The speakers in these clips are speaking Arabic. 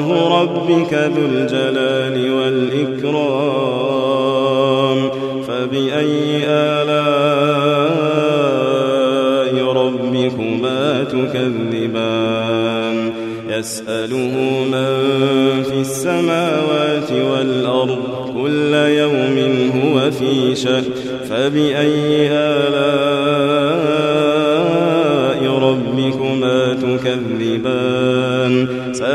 وجه ربك ذو الجلال والإكرام فبأي آلاء ربكما تكذبان؟ يسأله من في السماوات والأرض كل يوم هو في شك فبأي آلاء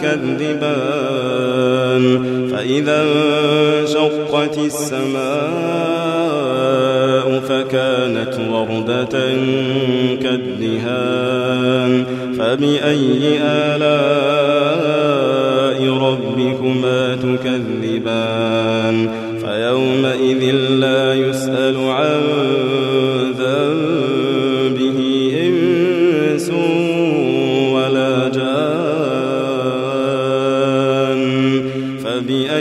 تكذبان فإذا انشقت السماء فكانت وردة كالدهان. فبأي آلاء